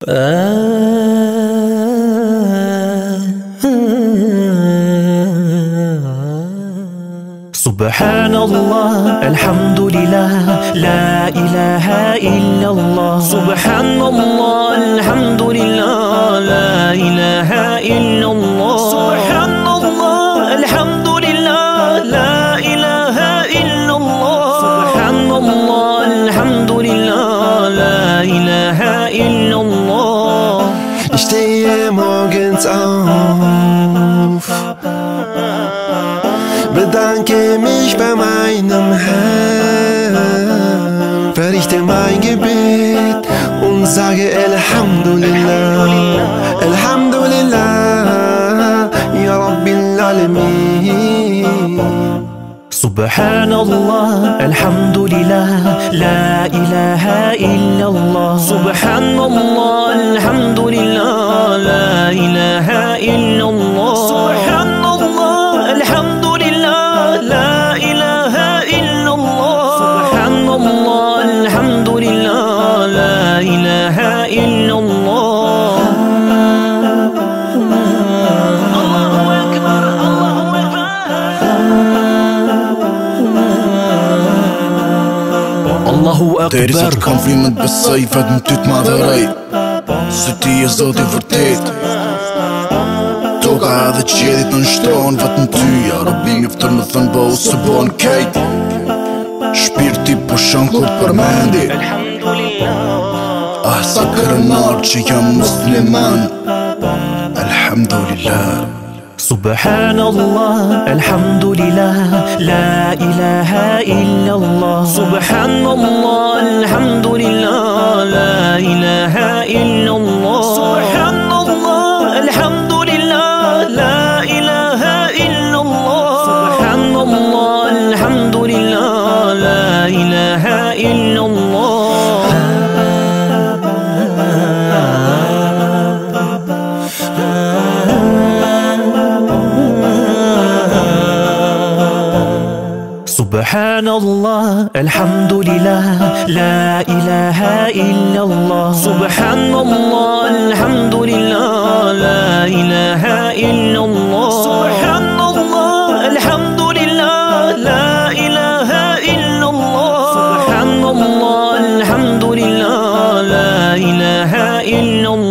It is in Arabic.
سبحان الله الحمد لله لا إله إلا الله. سبحان الله الحمد لله لا إله إلا الله. سبحان الله الحمد لله morgens auf, bedanke mich bei meinem Herrn, verrichte mein Gebet und sage Alhamdulillah, Alhamdulillah, Ya Rabbil Alamin. سبحان الله الحمد لله لا إله إلا الله سبحان الله الحمد لله إله إلا الله الله أكبر الله Allahu Deri sot Akbar kam frimet besoj vetëm ty të madhëroj Se ti e zoti vërtet Toka edhe qedit në nështron vetëm ty Ja robi mjëftër më thënë bo se bo në kejt Shpirti po shon kur të përmendi Ah Sa kërënar që jam musliman Alhamdulillah سبحان الله الحمد لله لا إله إلا الله. سبحان الله سبحان الله الحمد لله لا إله إلا الله سبحان الله الحمد لله لا إله إلا الله سبحان الله الحمد لله لا إله إلا الله سبحان الله الحمد لله لا إله إلا الله